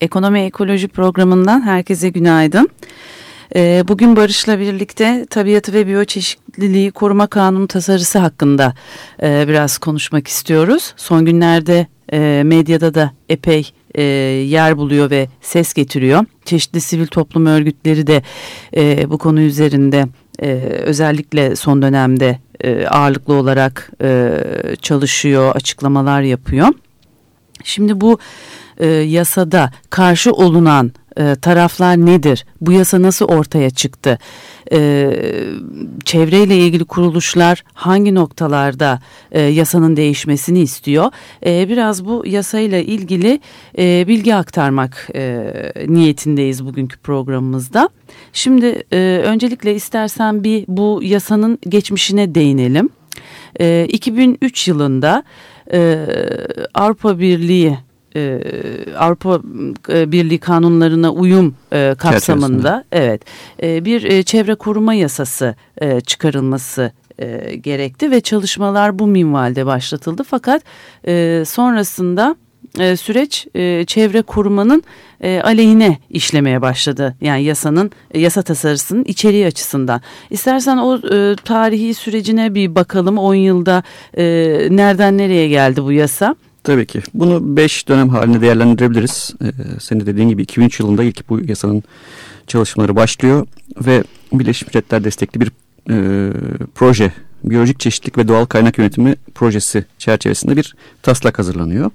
Ekonomi Ekoloji programından herkese günaydın. Ee, bugün Barış'la birlikte tabiatı ve biyoçeşitliliği koruma kanunu tasarısı hakkında e, biraz konuşmak istiyoruz. Son günlerde e, medyada da epey e, yer buluyor ve ses getiriyor. Çeşitli sivil toplum örgütleri de bu konu üzerinde özellikle son dönemde ağırlıklı olarak çalışıyor, açıklamalar yapıyor. Şimdi bu yasada karşı olunan e, taraflar nedir? Bu yasa nasıl ortaya çıktı? E, çevreyle ilgili kuruluşlar hangi noktalarda e, yasanın değişmesini istiyor? E, biraz bu yasayla ilgili e, bilgi aktarmak e, niyetindeyiz bugünkü programımızda. Şimdi e, öncelikle istersen bir bu yasanın geçmişine değinelim. E, 2003 yılında e, Avrupa Birliği e, Avrupa e, Birliği kanunlarına uyum e, kapsamında evet e, bir e, çevre koruma yasası e, çıkarılması e, gerekti ve çalışmalar bu minvalde başlatıldı fakat e, sonrasında e, süreç e, çevre korumanın e, aleyhine işlemeye başladı. Yani yasanın yasa tasarısının içeriği açısından. İstersen o e, tarihi sürecine bir bakalım 10 yılda e, nereden nereye geldi bu yasa? Tabii ki. Bunu beş dönem halinde değerlendirebiliriz. Ee, senin de dediğin gibi 2003 yılında ilk bu yasanın çalışmaları başlıyor ve Birleşmiş Milletler destekli bir e, proje, biyolojik çeşitlilik ve doğal kaynak yönetimi projesi çerçevesinde bir taslak hazırlanıyor.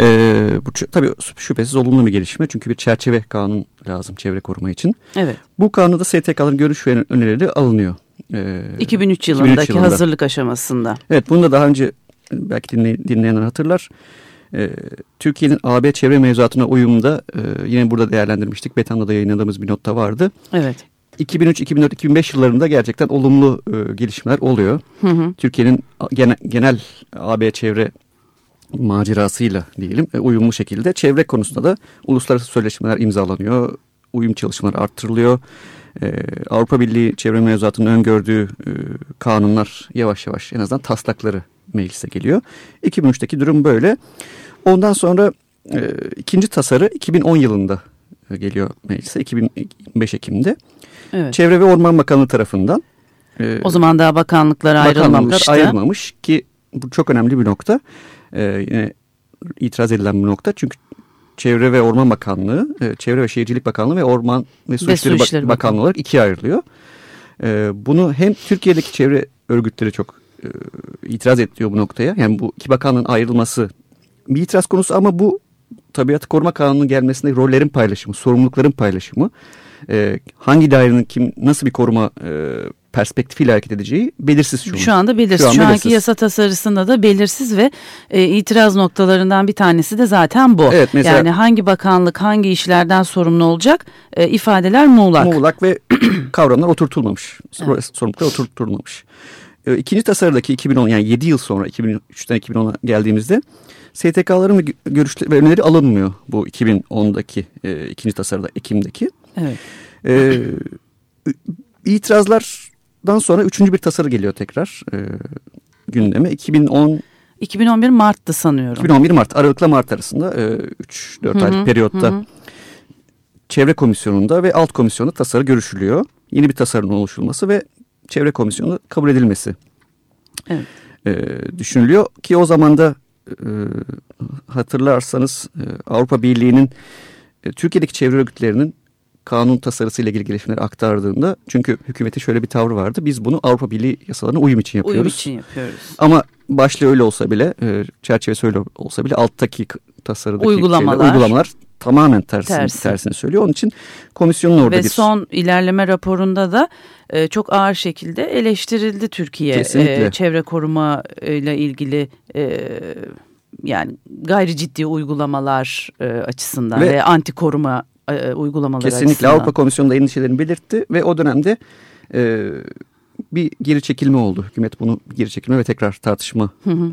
Ee, bu tabii şüphesiz olumlu bir gelişme çünkü bir çerçeve kanun lazım çevre koruma için. Evet. Bu kanunda STK'ların görüş ve önerileri alınıyor. Ee, 2003 yılındaki 2003 yılında. hazırlık aşamasında. Evet bunu da daha önce belki dinley, dinleyenler hatırlar. E, Türkiye'nin AB çevre mevzuatına uyumunda e, yine burada değerlendirmiştik. Betan'da da yayınladığımız bir notta vardı. Evet. 2003, 2004, 2005 yıllarında gerçekten olumlu e, gelişmeler oluyor. Türkiye'nin genel, genel AB çevre macerasıyla diyelim e, uyumlu şekilde çevre konusunda da uluslararası sözleşmeler imzalanıyor. Uyum çalışmaları arttırılıyor. Ee, Avrupa Birliği çevre mevzuatının öngördüğü e, kanunlar yavaş yavaş en azından taslakları meclise geliyor. 2003'teki durum böyle. Ondan sonra e, ikinci tasarı 2010 yılında geliyor meclise 2005 Ekim'de. Evet. Çevre ve Orman Bakanlığı tarafından. E, o zaman daha bakanlıklar ayrılmamıştı. ayrılmamış ki bu çok önemli bir nokta. E, yine itiraz edilen bir nokta. Çünkü Çevre ve Orman Bakanlığı, e, Çevre ve Şehircilik Bakanlığı ve Orman ve Su İşleri Bakanlığı, Bakanlığı olarak ikiye ayrılıyor. E, bunu hem Türkiye'deki çevre örgütleri çok e, itiraz ediyor bu noktaya. Yani bu iki bakanlığın ayrılması bir itiraz konusu ama bu tabiatı koruma kanunu gelmesinde rollerin paylaşımı, sorumlulukların paylaşımı, e, hangi dairenin kim nasıl bir koruma e, perspektifiyle hareket edeceği belirsiz şu, şu anda belirsiz. Şu, an şu belirsiz. anki yasa tasarısında da belirsiz ve e, itiraz noktalarından bir tanesi de zaten bu. Evet, mesela, yani hangi bakanlık hangi işlerden sorumlu olacak e, ifadeler muğlak. Muğlak ve kavramlar oturtulmamış. Evet. Sorumluluklar oturtulmamış. E, ikinci tasarıdaki 2010 yani 7 yıl sonra 2003'ten 2010'a geldiğimizde STK'ların görüşleri ve önerileri alınmıyor bu 2010'daki e, ikinci tasarıda Ekim'deki. Evet. E, itirazlardan sonra üçüncü bir tasarı geliyor tekrar e, gündeme. 2010 2011 Mart'tı sanıyorum. 2011 Mart, Aralık'la Mart arasında 3-4 e, aylık periyotta hı hı. Çevre Komisyonu'nda ve Alt Komisyon'da tasarı görüşülüyor. Yeni bir tasarının oluşturulması ve Çevre Komisyonu kabul edilmesi evet. e, düşünülüyor. Ki o zaman da e, hatırlarsanız e, Avrupa Birliği'nin e, Türkiye'deki çevre örgütlerinin kanun tasarısıyla ilgili gelişmeleri aktardığında çünkü hükümeti şöyle bir tavrı vardı. Biz bunu Avrupa Birliği yasalarına uyum için yapıyoruz. Uyum için yapıyoruz. Ama başlığı öyle olsa bile, e, çerçevesi öyle olsa bile alttaki tasarıdaki uygulamalar, şeyler, uygulamalar tamamen tersini, Tersi. tersini söylüyor. Onun için komisyonun orada Ve bir... son ilerleme raporunda da e, çok ağır şekilde eleştirildi Türkiye. E, çevre koruma ile ilgili e, yani gayri ciddi uygulamalar e, açısından ve, ve anti koruma e, uygulamaları kesinlikle açısından. Avrupa Komisyonu da endişelerini belirtti ve o dönemde e, bir geri çekilme oldu. Hükümet bunu geri çekilme ve tekrar tartışma hı hı.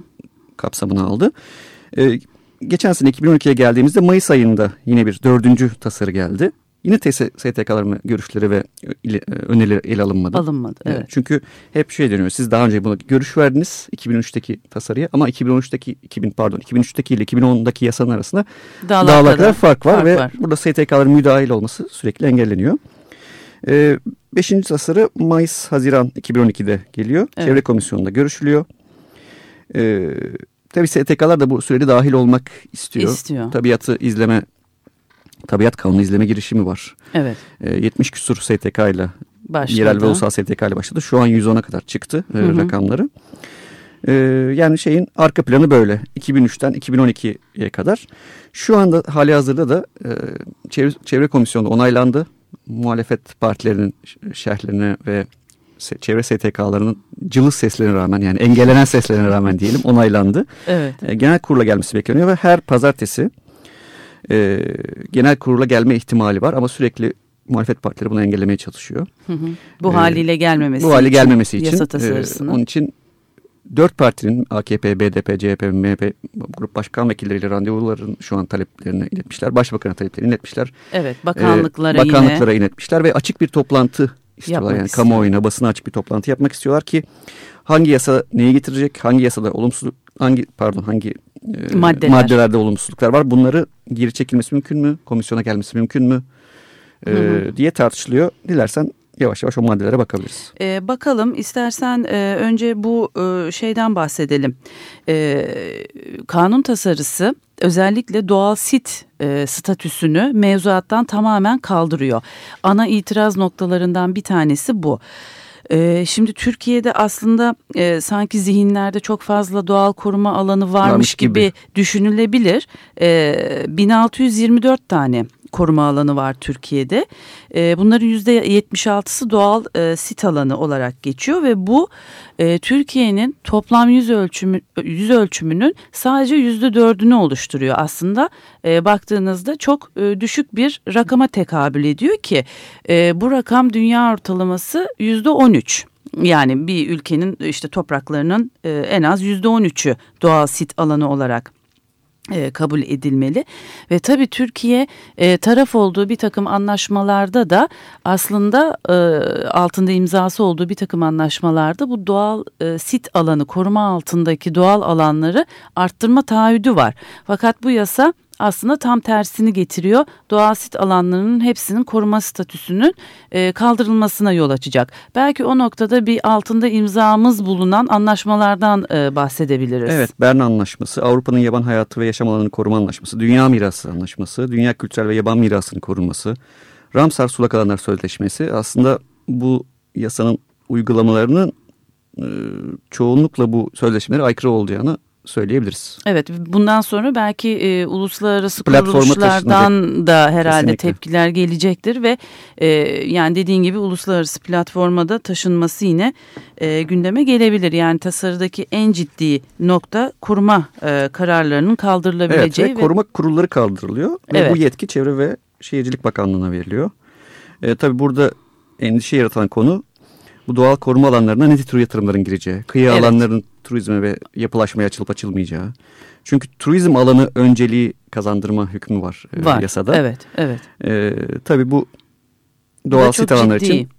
kapsamına aldı. E, geçen sene 2012'ye geldiğimizde Mayıs ayında yine bir dördüncü tasarı geldi. Yine STK'ların görüşleri ve e, önerileri ele alınmadı. Alınmadı evet. Çünkü hep şey deniyor siz daha önce buna görüş verdiniz 2003'teki tasarıya ama 2013'teki 2000 pardon 2003'teki ile 2010'daki yasanın arasında dağlar, dağlar kadar fark var fark ve var. burada STK'ların müdahil olması sürekli engelleniyor. Ee, beşinci tasarı Mayıs-Haziran 2012'de geliyor. Evet. Çevre Komisyonu'nda görüşülüyor. Ee, tabii STK'lar da bu sürede dahil olmak istiyor. İstiyor. Tabiatı izleme Tabiat Kanunu izleme girişimi var. Evet. E, 70 küsur STK ile yerel ve ulusal STK ile başladı. Şu an 110'a kadar çıktı e, hı hı. rakamları. E, yani şeyin arka planı böyle 2003'ten 2012'ye kadar. Şu anda hali hazırda da e, çevre, çevre komisyonu onaylandı. Muhalefet partilerinin şerhlerine ve çevre STK'larının cılız seslerine rağmen yani engellenen seslerine rağmen diyelim onaylandı. Evet. E, genel kurula gelmesi bekleniyor ve her pazartesi e, genel kurula gelme ihtimali var ama sürekli muhalefet partileri bunu engellemeye çalışıyor. Hı hı. Bu ee, haliyle gelmemesi bu hali gelmemesi için, yasa tasarısını. E, onun için dört partinin AKP, BDP, CHP, MHP grup başkan vekilleriyle randevuların şu an taleplerini iletmişler. Başbakan'a taleplerini iletmişler. Evet bakanlıklara, ee, bakanlıklara yine. iletmişler ve açık bir toplantı istiyorlar. Yapmak yani istiyor. kamuoyuna basına açık bir toplantı yapmak istiyorlar ki hangi yasa neyi getirecek, hangi yasada olumsuz hangi pardon hangi e, Maddeler. maddelerde olumsuzluklar var. Bunları geri çekilmesi mümkün mü? Komisyona gelmesi mümkün mü? E, hı hı. diye tartışılıyor. Dilersen yavaş yavaş o maddelere bakabiliriz. Ee, bakalım istersen e, önce bu e, şeyden bahsedelim. E, kanun tasarısı özellikle doğal sit e, statüsünü mevzuattan tamamen kaldırıyor. Ana itiraz noktalarından bir tanesi bu. E, şimdi Türkiye'de aslında e, sanki zihinlerde çok fazla doğal koruma alanı varmış, varmış gibi. gibi düşünülebilir. E, 1624 tane koruma alanı var Türkiye'de. E, bunların %76'sı doğal e, sit alanı olarak geçiyor ve bu e, Türkiye'nin toplam yüz ölçümü yüz ölçümünün sadece %4'ünü oluşturuyor. Aslında e, baktığınızda çok e, düşük bir rakama tekabül ediyor ki e, bu rakam dünya ortalaması %13. Yani bir ülkenin işte topraklarının e, en az yüzde on üçü doğal sit alanı olarak e, kabul edilmeli ve tabii Türkiye e, taraf olduğu bir takım anlaşmalarda da aslında e, altında imzası olduğu bir takım anlaşmalarda bu doğal sit alanı koruma altındaki doğal alanları arttırma taahhüdü var. Fakat bu yasa aslında tam tersini getiriyor. Doğal sit alanlarının hepsinin koruma statüsünün e, kaldırılmasına yol açacak. Belki o noktada bir altında imzamız bulunan anlaşmalardan e, bahsedebiliriz. Evet Bern Anlaşması, Avrupa'nın yaban hayatı ve yaşam alanını koruma anlaşması, Dünya Mirası Anlaşması, Dünya Kültürel ve Yaban Mirası'nın korunması, Ramsar Sulak Alanlar Sözleşmesi aslında bu yasanın uygulamalarının e, çoğunlukla bu sözleşmelere aykırı olacağını söyleyebiliriz. Evet bundan sonra belki e, uluslararası kuruluşlardan da herhalde Kesinlikle. tepkiler gelecektir ve e, yani dediğin gibi uluslararası platformada taşınması yine e, gündeme gelebilir. Yani tasarıdaki en ciddi nokta koruma e, kararlarının kaldırılabileceği. Evet ve, ve koruma kurulları kaldırılıyor ve evet. bu yetki Çevre ve Şehircilik Bakanlığı'na veriliyor. E, tabii burada endişe yaratan konu bu doğal koruma alanlarına ne tür yatırımların gireceği, kıyı evet. alanlarının turizme ve yapılaşmaya açılıp açılmayacağı. Çünkü turizm alanı önceliği kazandırma hükmü var, e, var. yasada. Evet, evet. Ee, tabii bu doğal sit alanlar için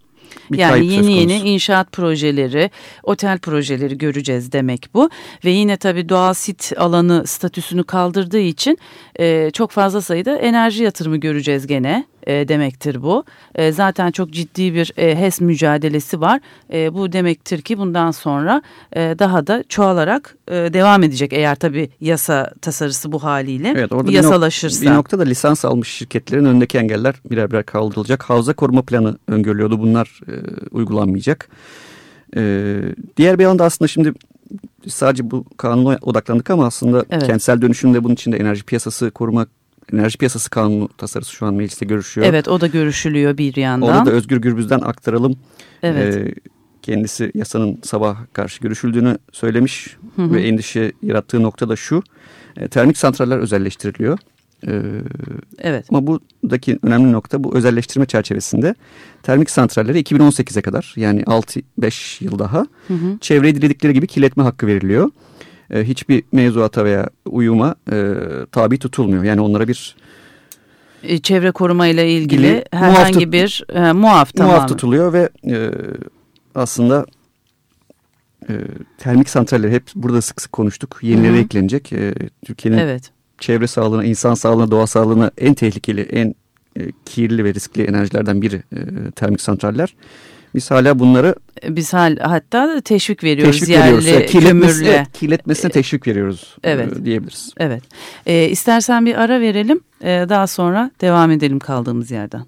bir yani yeni yeni inşaat projeleri, otel projeleri göreceğiz demek bu. Ve yine tabii doğal sit alanı statüsünü kaldırdığı için e, çok fazla sayıda enerji yatırımı göreceğiz gene e, demektir bu. E, zaten çok ciddi bir e, HES mücadelesi var. E, bu demektir ki bundan sonra e, daha da çoğalarak e, devam edecek eğer tabii yasa tasarısı bu haliyle evet, orada yasalaşırsa. Bir, nok bir noktada lisans almış şirketlerin önündeki engeller birer birer kaldırılacak. Havza koruma planı öngörülüyordu. Bunlar e, uygulanmayacak. E, diğer bir yanda aslında şimdi sadece bu kanuna odaklandık ama aslında evet. kentsel dönüşümde bunun içinde enerji piyasası koruma enerji piyasası kanunu tasarısı şu an mecliste görüşüyor. Evet o da görüşülüyor bir yandan. Onu da Özgür Gürbüz'den aktaralım. Evet. Ee, kendisi yasanın sabah karşı görüşüldüğünü söylemiş hı hı. ve endişe yarattığı nokta da şu. E, termik santraller özelleştiriliyor. Ee, evet. Ama buradaki önemli nokta bu özelleştirme çerçevesinde termik santrallere 2018'e kadar yani 6-5 yıl daha hı hı. çevreyi diledikleri gibi kirletme hakkı veriliyor. Ee, hiçbir mevzuata veya uyuma e, tabi tutulmuyor. Yani onlara bir e, çevre koruma ile ilgili herhangi muaf bir e, muaf tamamen. Muaf tutuluyor ve e, aslında e, termik santraller hep burada sık sık konuştuk. Yenileri Hı -hı. eklenecek. E, Türkiye'nin evet. çevre sağlığına, insan sağlığına, doğa sağlığına en tehlikeli, en e, kirli ve riskli enerjilerden biri e, termik santraller. Biz hala bunları e, biz hal, hatta teşvik veriyoruz teşvik yerli veriyoruz. Yani kirletmesi, kömürle. kirletmesine teşvik veriyoruz e, evet. diyebiliriz. Evet. E, istersen bir ara verelim. E, daha sonra devam edelim kaldığımız yerden.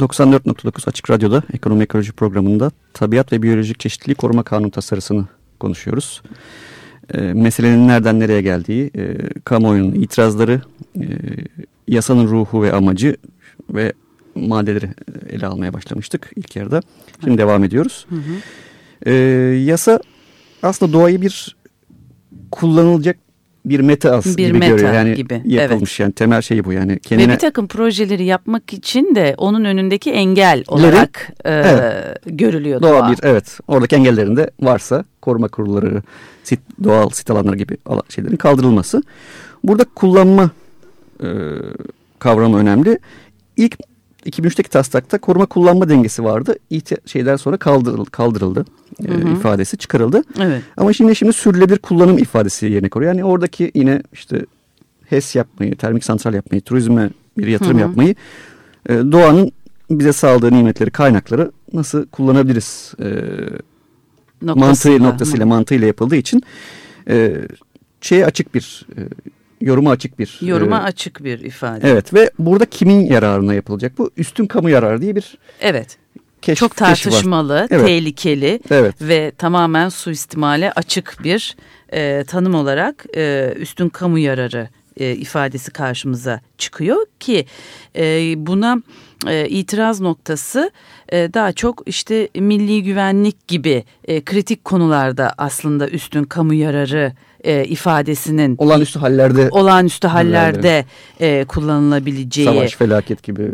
...94.9 Açık Radyo'da Ekonomi Ekoloji programında... ...tabiat ve biyolojik çeşitliliği koruma kanun tasarısını konuşuyoruz. e, meselenin nereden nereye geldiği, e, kamuoyunun itirazları, e, yasanın ruhu ve amacı ve maddeleri ele almaya başlamıştık ilk yarıda. Şimdi devam ediyoruz. Hı hı. E, yasa aslında doğayı bir kullanılacak bir meta as bir gibi meta görüyor. Yani gibi. yapılmış evet. yani temel şeyi bu yani. Kendine... Ve bir takım projeleri yapmak için de onun önündeki engel olarak e, evet. görülüyor doğa. doğa. Bir, evet oradaki engellerin de varsa koruma kurulları, sit, doğal sit alanları gibi şeylerin kaldırılması. Burada kullanma e, kavramı önemli. İlk 2003'teki taslakta koruma kullanma dengesi vardı. İhti şeyden sonra kaldırıldı, kaldırıldı hı hı. E, ifadesi çıkarıldı. Evet. Ama şimdi şimdi sürülebilir kullanım ifadesi yerine koruyor. Yani oradaki yine işte HES yapmayı, termik santral yapmayı, turizme bir yatırım hı hı. yapmayı e, doğanın bize sağladığı nimetleri, kaynakları nasıl kullanabiliriz e, mantığı noktasıyla, mantığıyla yapıldığı için e, şeye açık bir e, yoruma açık bir. Yoruma e, açık bir ifade. Evet ve burada kimin yararına yapılacak bu? Üstün kamu yararı diye bir Evet. Keşf, Çok tartışmalı, evet. tehlikeli evet. ve tamamen suistimale açık bir e, tanım olarak e, üstün kamu yararı e, ifadesi karşımıza çıkıyor ki e, buna e, itiraz noktası e, daha çok işte milli güvenlik gibi e, kritik konularda aslında üstün kamu yararı e, ifadesinin olağanüstü hallerde olağanüstü hallerde e, kullanılabileceği savaş felaket gibi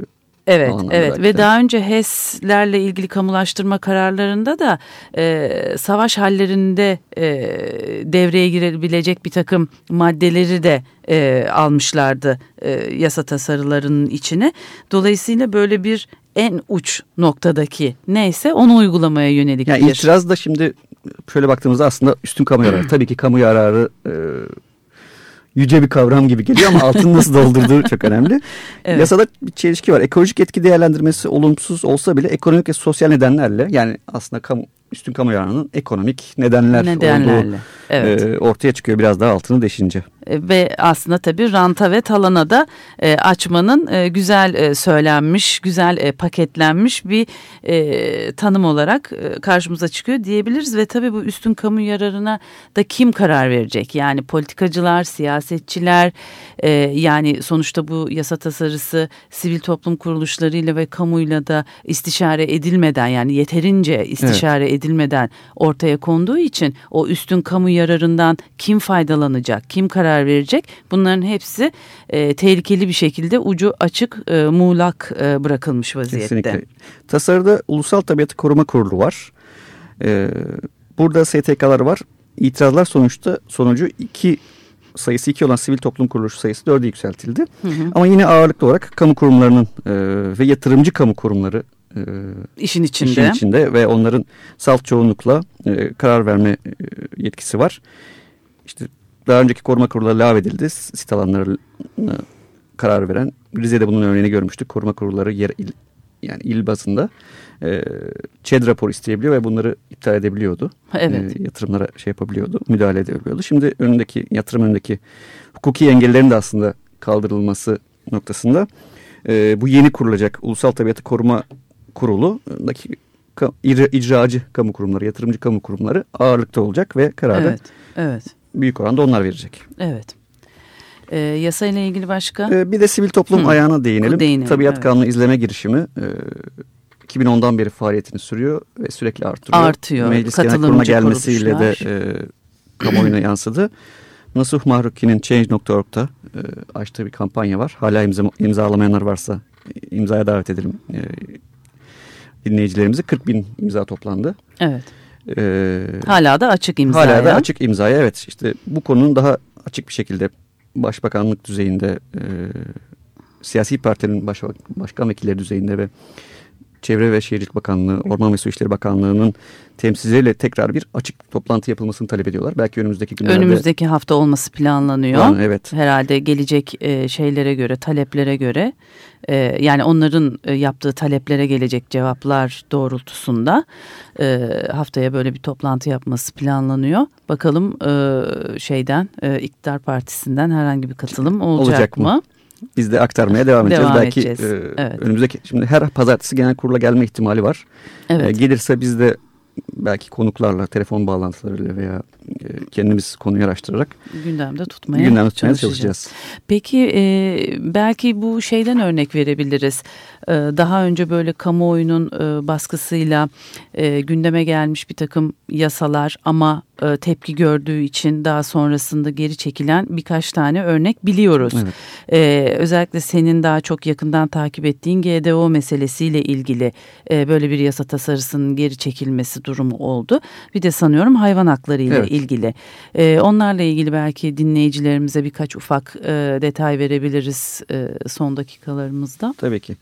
Evet, evet ve daha önce HES'lerle ilgili kamulaştırma kararlarında da e, savaş hallerinde e, devreye girebilecek bir takım maddeleri de e, almışlardı e, yasa tasarılarının içine. Dolayısıyla böyle bir en uç noktadaki neyse onu uygulamaya yönelik yani bir. itiraz da şimdi şöyle baktığımızda aslında üstün kamu yararı. Tabii ki kamu yararı e, yüce bir kavram gibi geliyor ama altını nasıl doldurduğu çok önemli. Evet. Yasada bir çelişki var. Ekolojik etki değerlendirmesi olumsuz olsa bile ekonomik ve sosyal nedenlerle yani aslında kamu, üstün kamu yararının ekonomik nedenler Nedenlerle. olduğu evet. e, ortaya çıkıyor biraz daha altını deşince. E, ve aslında tabii ranta ve talana da e, açmanın e, güzel e, söylenmiş, güzel e, paketlenmiş bir e, tanım olarak e, karşımıza çıkıyor diyebiliriz. Ve tabii bu üstün kamu yararına da kim karar verecek? Yani politikacılar, siyasetçiler e, yani sonuçta bu yasa tasarısı sivil toplum kuruluşlarıyla ve kamuyla da istişare edilmeden yani yeterince istişare evet. edilmeden ortaya konduğu için o üstün kamu yararından kim faydalanacak, kim karar karar verecek. Bunların hepsi e, tehlikeli bir şekilde ucu açık e, muğlak e, bırakılmış vaziyette. Kesinlikle. Tasarıda Ulusal Tabiatı Koruma Kurulu var. E, burada STK'lar var. İtirazlar sonuçta sonucu iki sayısı iki olan sivil toplum kuruluşu sayısı dörde yükseltildi. Hı hı. Ama yine ağırlıklı olarak kamu kurumlarının e, ve yatırımcı kamu kurumları e, işin içinde. işin içinde ve onların salt çoğunlukla e, karar verme e, yetkisi var. İşte daha önceki koruma kurulları lağvedildi. Sit alanlarına karar veren. Rize'de bunun örneğini görmüştük. Koruma kurulları yer, il, yani il bazında e, ÇED rapor isteyebiliyor ve bunları iptal edebiliyordu. Evet. E, yatırımlara şey yapabiliyordu, müdahale edebiliyordu. Şimdi önündeki yatırım önündeki hukuki engellerin de aslında kaldırılması noktasında e, bu yeni kurulacak Ulusal Tabiatı Koruma Kurulu'daki icracı kamu kurumları, yatırımcı kamu kurumları ağırlıkta olacak ve kararı evet, evet büyük oranda onlar verecek. Evet. E, yasayla ilgili başka? E, bir de sivil toplum Hı. ayağına değinelim. değinelim Tabiat evet. Kanunu izleme girişimi e, 2010'dan beri faaliyetini sürüyor ve sürekli artırıyor. Artıyor. Meclis Genel Kurulu'na gelmesiyle de e, kamuoyuna yansıdı. Nasuh Mahruki'nin Change.org'da e, açtığı bir kampanya var. Hala imza, imzalamayanlar varsa imzaya davet edelim e, dinleyicilerimizi. 40 bin imza toplandı. Evet. Ee, hala da açık imzaya. Hala da açık imzaya evet işte bu konunun daha açık bir şekilde başbakanlık düzeyinde e, siyasi partinin baş, başkan vekilleri düzeyinde ve Çevre ve Şehircilik Bakanlığı, Orman ve Su İşleri Bakanlığı'nın temsilcileriyle tekrar bir açık toplantı yapılmasını talep ediyorlar. Belki önümüzdeki günlerde... Önümüzdeki hafta olması planlanıyor. Yani, evet. Herhalde gelecek e, şeylere göre, taleplere göre e, yani onların e, yaptığı taleplere gelecek cevaplar doğrultusunda haftaya böyle bir toplantı yapması planlanıyor. Bakalım şeyden iktidar partisinden herhangi bir katılım olacak, olacak mı? mı? Biz de aktarmaya devam edeceğiz. Devam Belki edeceğiz. E, evet. önümüzdeki şimdi her pazartesi genel kurula gelme ihtimali var. Evet. E, gelirse biz de belki konuklarla, telefon bağlantılarıyla veya e, kendimiz konuyu araştırarak gündemde tutmaya, gündemde tutmaya çalışacağız. Peki e, belki bu şeyden örnek verebiliriz. E, daha önce böyle kamuoyunun e, baskısıyla e, gündeme gelmiş bir takım yasalar ama e, tepki gördüğü için daha sonrasında geri çekilen birkaç tane örnek biliyoruz. Evet. E, özellikle senin daha çok yakından takip ettiğin GDO meselesiyle ilgili e, böyle bir yasa tasarısının geri çekilmesi durumu oldu. Bir de sanıyorum hayvan hakları ile evet. ilgili. E, onlarla ilgili belki dinleyicilerimize birkaç ufak e, detay verebiliriz e, son dakikalarımızda. Tabii ki.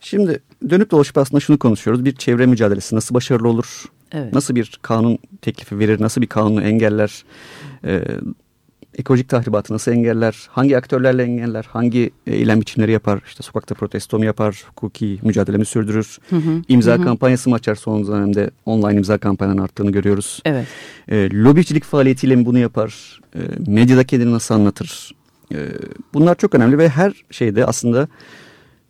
Şimdi dönüp dolaşıp aslında şunu konuşuyoruz. Bir çevre mücadelesi nasıl başarılı olur? Evet. Nasıl bir kanun teklifi verir? Nasıl bir kanunu engeller? Ee, ekolojik tahribatı nasıl engeller? Hangi aktörlerle engeller? Hangi eylem biçimleri yapar? İşte sokakta protesto mu yapar? Hukuki mücadelemi sürdürür? Hı hı, imza hı. kampanyası mı açar? Son dönemde online imza kampanyanın arttığını görüyoruz. Evet. E, lobicilik faaliyetiyle mi bunu yapar? E, medyada kendini nasıl anlatır? E, bunlar çok önemli ve her şeyde aslında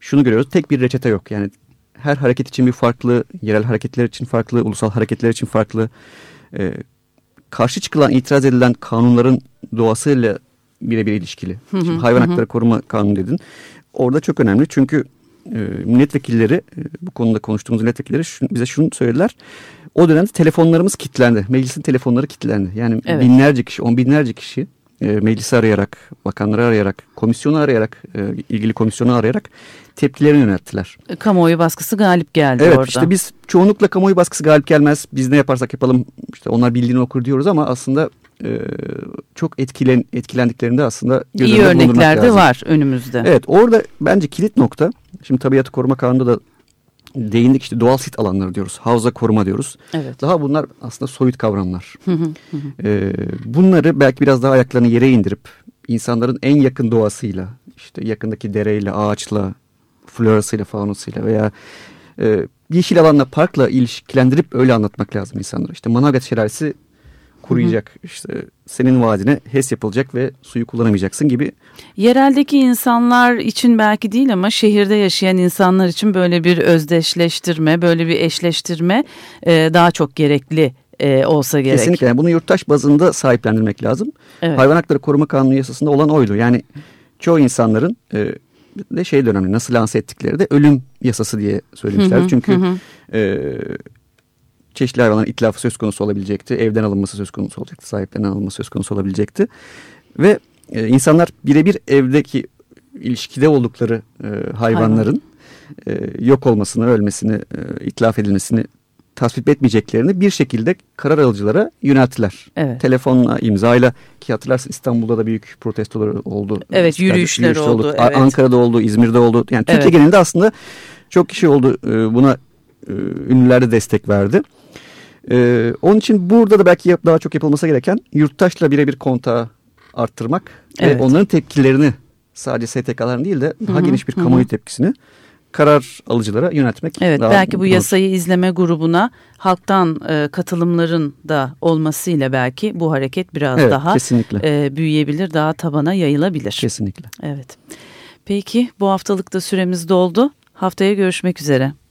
şunu görüyoruz. Tek bir reçete yok. Yani her hareket için bir farklı, yerel hareketler için farklı, ulusal hareketler için farklı. E, karşı çıkılan, itiraz edilen kanunların doğasıyla birebir ilişkili. Hı hı, Şimdi hayvan hı. hakları koruma kanunu dedin. Orada çok önemli çünkü e, milletvekilleri, e, bu konuda konuştuğumuz milletvekilleri şun, bize şunu söylediler. O dönemde telefonlarımız kilitlendi. Meclisin telefonları kilitlendi. Yani evet. binlerce kişi, on binlerce kişi e, meclisi arayarak, bakanları arayarak, komisyonu arayarak, e, ilgili komisyonu arayarak tepkilerini yönelttiler. E, kamuoyu baskısı galip geldi evet, orada. Evet işte biz çoğunlukla kamuoyu baskısı galip gelmez. Biz ne yaparsak yapalım işte onlar bildiğini okur diyoruz ama aslında e, çok etkilen, etkilendiklerinde aslında İyi örnekler de var önümüzde. Evet orada bence kilit nokta. Şimdi tabiatı koruma kanunda da değindik işte doğal sit alanları diyoruz. Havza koruma diyoruz. Evet. Daha bunlar aslında soyut kavramlar. ee, bunları belki biraz daha ayaklarını yere indirip insanların en yakın doğasıyla işte yakındaki dereyle, ağaçla, florasıyla, faunasıyla veya e, yeşil alanla, parkla ilişkilendirip öyle anlatmak lazım insanlara. İşte Manavgat şelalesi kuruyacak. Hı hı. İşte senin vadine HES yapılacak ve suyu kullanamayacaksın gibi. Yereldeki insanlar için belki değil ama şehirde yaşayan insanlar için böyle bir özdeşleştirme, böyle bir eşleştirme e, daha çok gerekli e, olsa gerek. Kesinlikle. Yani bunu yurttaş bazında sahiplendirmek lazım. Evet. Hayvan Hakları Koruma Kanunu yasasında olan oydu. Yani çoğu insanların e, de şey dönemli nasıl lanse ettikleri de ölüm yasası diye söylemişler. Hı hı, Çünkü hı. E, çeşitli hayvanların itlafı söz konusu olabilecekti. Evden alınması söz konusu olacaktı. Sahiplerinden alınması söz konusu olabilecekti. Ve e, insanlar birebir evdeki ilişkide oldukları e, hayvanların Hayvan. e, yok olmasını, ölmesini, e, itlaf edilmesini tasvip etmeyeceklerini bir şekilde karar alıcılara yönelttiler. Evet. Telefonla, imzayla ki hatırlarsın İstanbul'da da büyük protestolar oldu. Evet yürüyüşler, yürüyüşler oldu. oldu. Evet. Ankara'da oldu, İzmir'de oldu. Yani Türkiye evet. genelinde aslında çok kişi oldu e, buna e, ünlüler de destek verdi. Ee, onun için burada da belki daha çok yapılması gereken yurttaşla birebir kontağı arttırmak evet. ve onların tepkilerini sadece STK'ların değil de daha Hı -hı, geniş bir kamuoyu hı. tepkisini karar alıcılara yönetmek. Evet belki bu yasayı izleme grubuna halktan e, katılımların da olmasıyla belki bu hareket biraz evet, daha e, büyüyebilir, daha tabana yayılabilir. Kesinlikle. Evet. Peki bu haftalık da süremiz doldu. Haftaya görüşmek üzere.